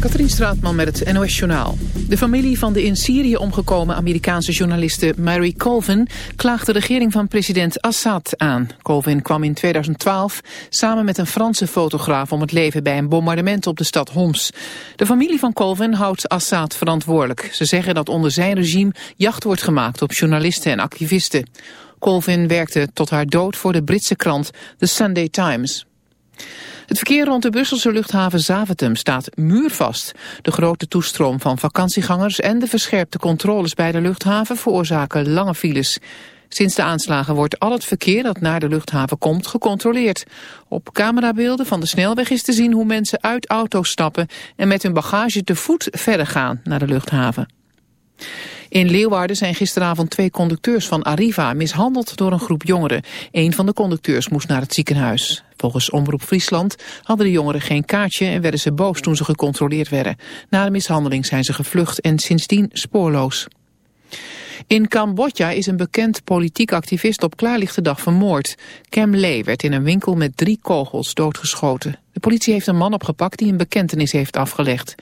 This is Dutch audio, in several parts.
Katrien Straatman met het NOS Journaal. De familie van de in Syrië omgekomen Amerikaanse journaliste Mary Colvin klaagt de regering van president Assad aan. Colvin kwam in 2012 samen met een Franse fotograaf om het leven bij een bombardement op de stad Homs. De familie van Colvin houdt Assad verantwoordelijk. Ze zeggen dat onder zijn regime jacht wordt gemaakt op journalisten en activisten. Colvin werkte tot haar dood voor de Britse krant The Sunday Times. Het verkeer rond de Brusselse luchthaven Zaventem staat muurvast. De grote toestroom van vakantiegangers en de verscherpte controles bij de luchthaven veroorzaken lange files. Sinds de aanslagen wordt al het verkeer dat naar de luchthaven komt gecontroleerd. Op camerabeelden van de snelweg is te zien hoe mensen uit auto's stappen en met hun bagage te voet verder gaan naar de luchthaven. In Leeuwarden zijn gisteravond twee conducteurs van Arriva mishandeld door een groep jongeren. Een van de conducteurs moest naar het ziekenhuis. Volgens Omroep Friesland hadden de jongeren geen kaartje en werden ze boos toen ze gecontroleerd werden. Na de mishandeling zijn ze gevlucht en sindsdien spoorloos. In Cambodja is een bekend politiek activist op klaarlichte dag vermoord. Cam Lee werd in een winkel met drie kogels doodgeschoten. De politie heeft een man opgepakt die een bekentenis heeft afgelegd.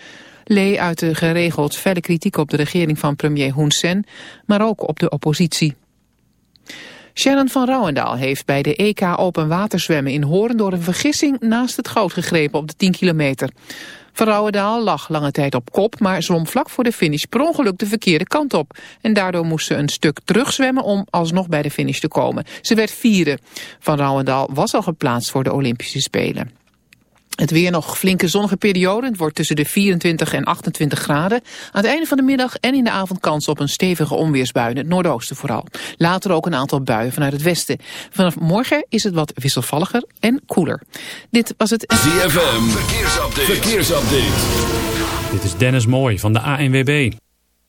Lee uitte geregeld felle kritiek op de regering van premier Hun Sen, maar ook op de oppositie. Sharon van Rouwendaal heeft bij de EK Open Waterzwemmen in Hoorn door een vergissing naast het goud gegrepen op de 10 kilometer. Van Rouwendaal lag lange tijd op kop, maar zwom vlak voor de finish per ongeluk de verkeerde kant op. En daardoor moest ze een stuk terugzwemmen om alsnog bij de finish te komen. Ze werd vierde. Van Rouwendaal was al geplaatst voor de Olympische Spelen. Het weer nog flinke zonnige periode. Het wordt tussen de 24 en 28 graden. Aan het einde van de middag en in de avond kans op een stevige onweersbui. In het noordoosten vooral. Later ook een aantal buien vanuit het westen. Vanaf morgen is het wat wisselvalliger en koeler. Dit was het... ZFM. Verkeersupdate. Verkeersupdate. Dit is Dennis Mooi van de ANWB.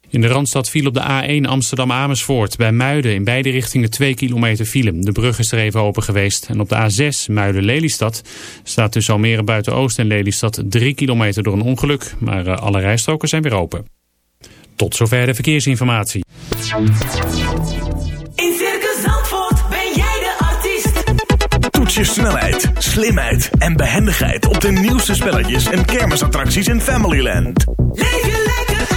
In de Randstad viel op de A1 Amsterdam-Amersfoort. Bij Muiden in beide richtingen 2 kilometer file. De brug is er even open geweest. En op de A6 Muiden-Lelystad staat tussen Almere Buiten-Oost en Lelystad 3 kilometer door een ongeluk. Maar uh, alle rijstroken zijn weer open. Tot zover de verkeersinformatie. In Circus Zandvoort ben jij de artiest. Toets je snelheid, slimheid en behendigheid op de nieuwste spelletjes en kermisattracties in Familyland. Leef je lekker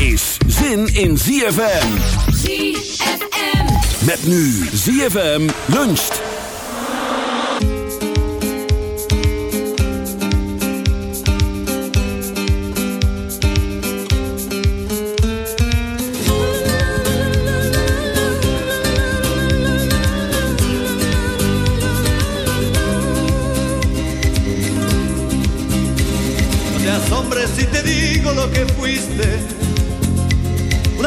is zin in ZFM. ZFM. Met nu ZFM luncht. Si te digo lo que fuiste,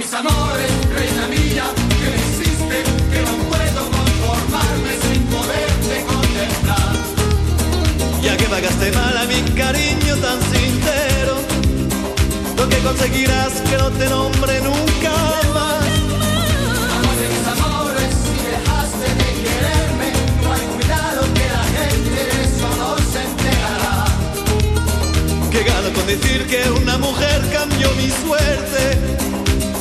mis amores, reina mía, que me hiciste, que no puedo conformarme sin poderte contemplar. Ya que pagaste mal a mi cariño tan sincero, lo que conseguirás que no te nombre nunca más. Amor de mis amores, si dejaste de quererme, no hay cuidado que la gente de se enterará. Que gano con decir que una mujer cambió mi suerte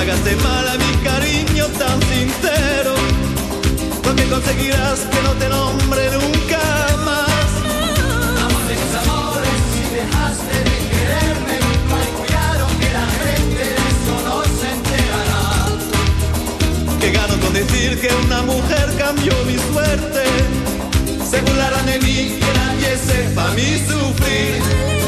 pagaste mal a mi cariño tan sincero, lo que conseguirás que no te nombre nunca más. Amor de mis amores, si dejaste de quererme, hay cuidado que la gente de eso no se enterará. Que gano con decir que una mujer cambió mi suerte. Se burlarán de mí, que nadie sepa mi sufrir.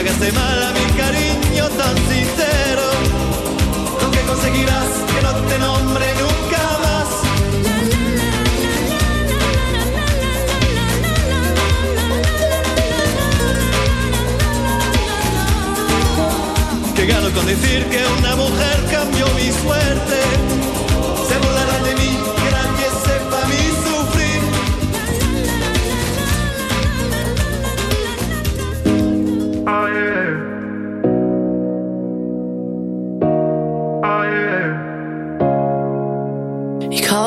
Pagaste mal a mi cariño tan sincero, lo que conseguirás que no te nombre nunca más. Que gano con decir que una mujer cambió mi suerte.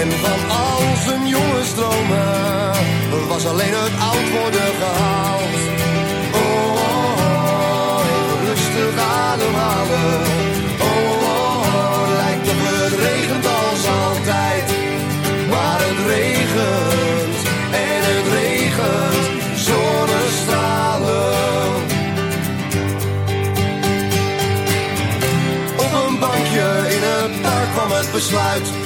En van al zijn jonge stromen was alleen het oud worden gehaald. Oh, oh, oh, rustig ademhalen. Oh, oh, oh, lijkt op het regent als altijd. Maar het regent en het regent zonnestralen. Op een bankje in het park kwam het besluit.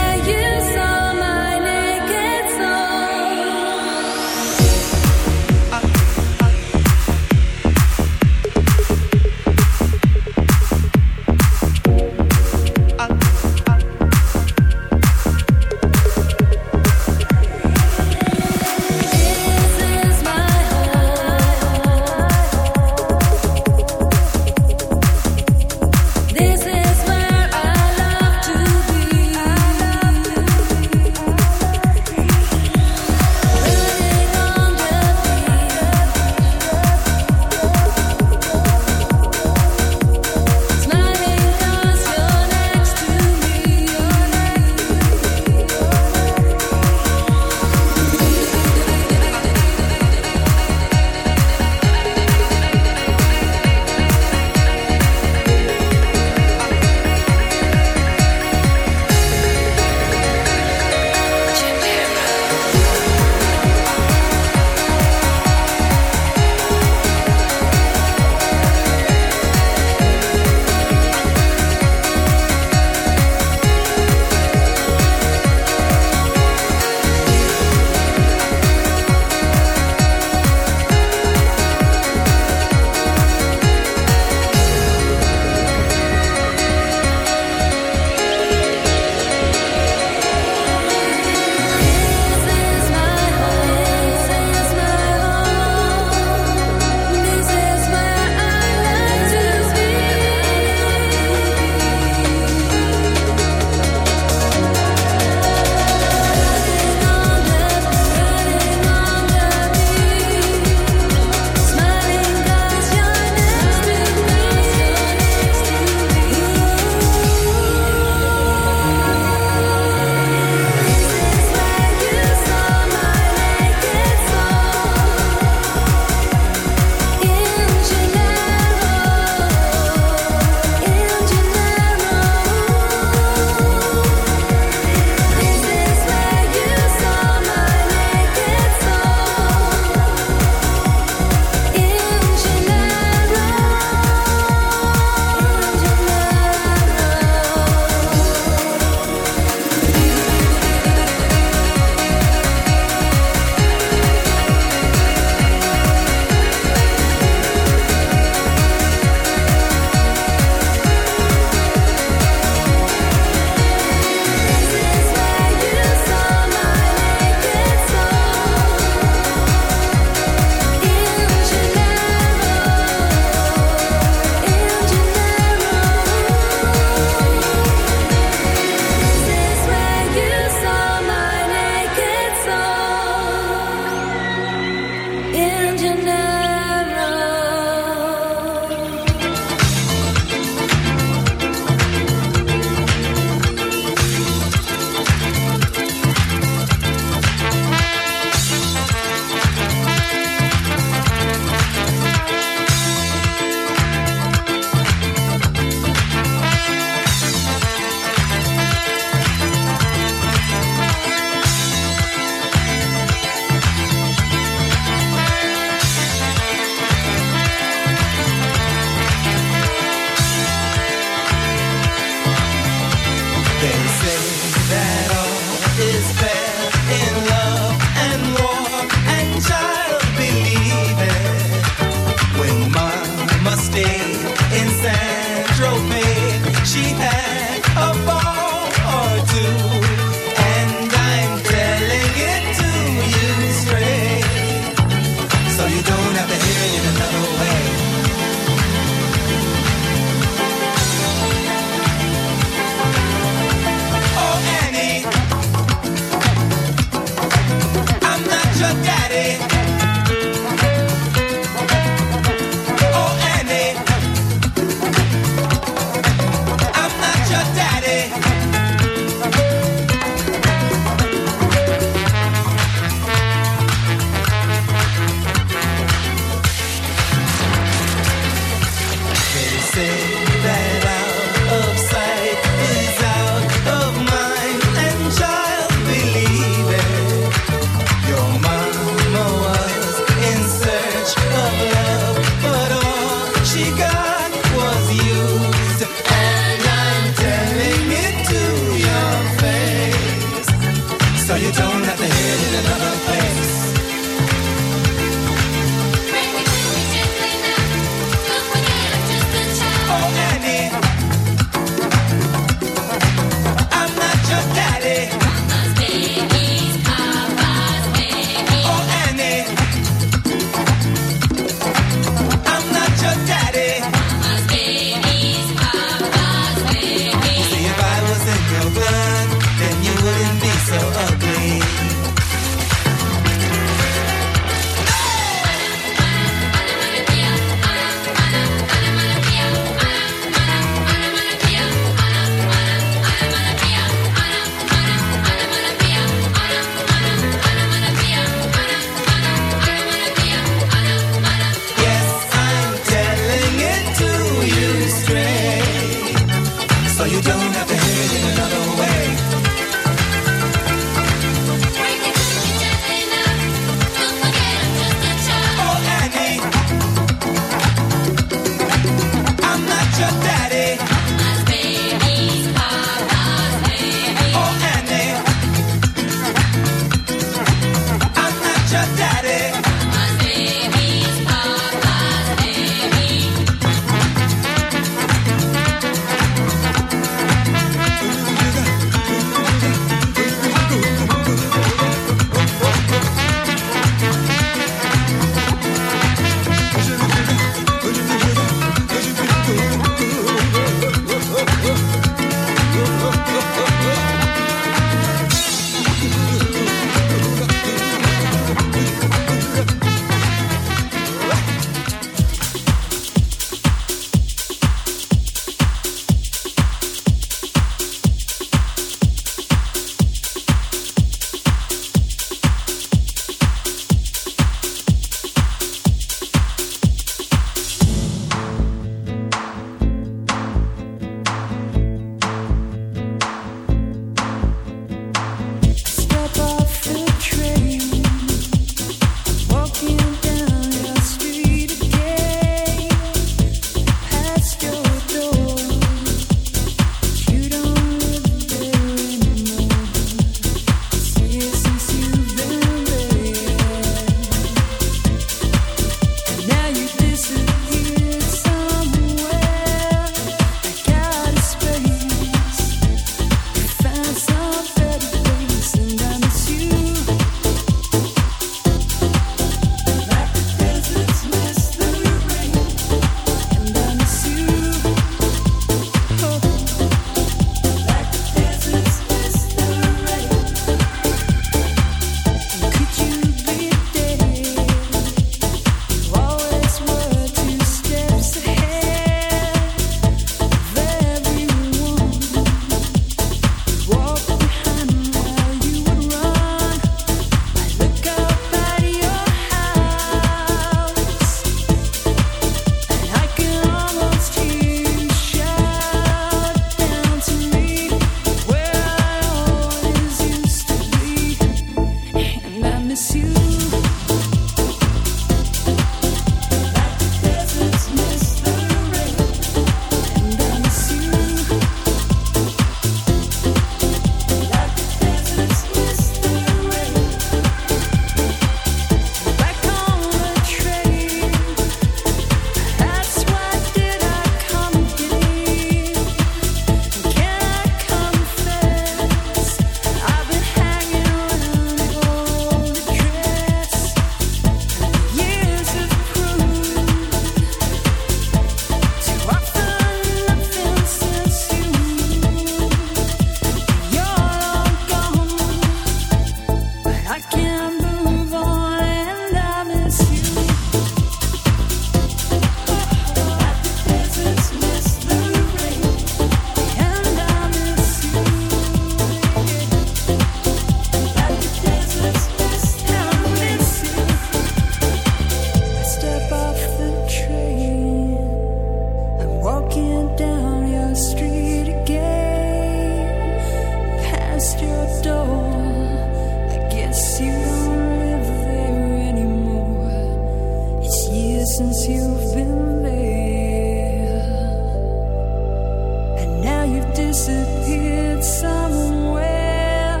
disappeared somewhere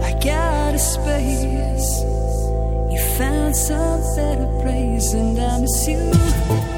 like out of space. You found some better place, and I miss you.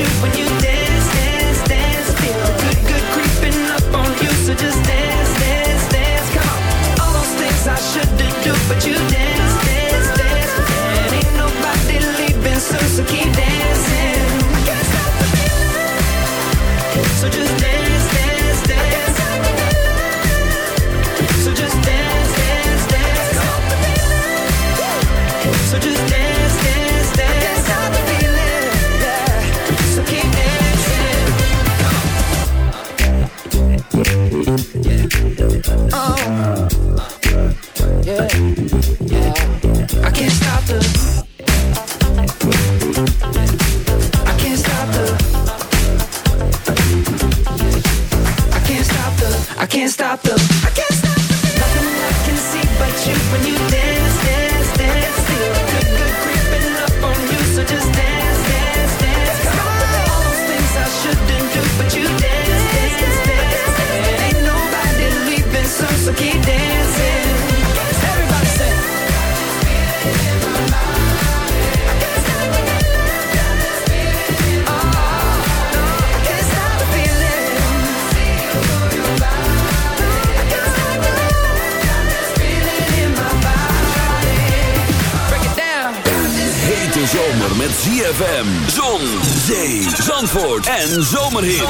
You when you And en zomerhit.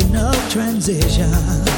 Of transition.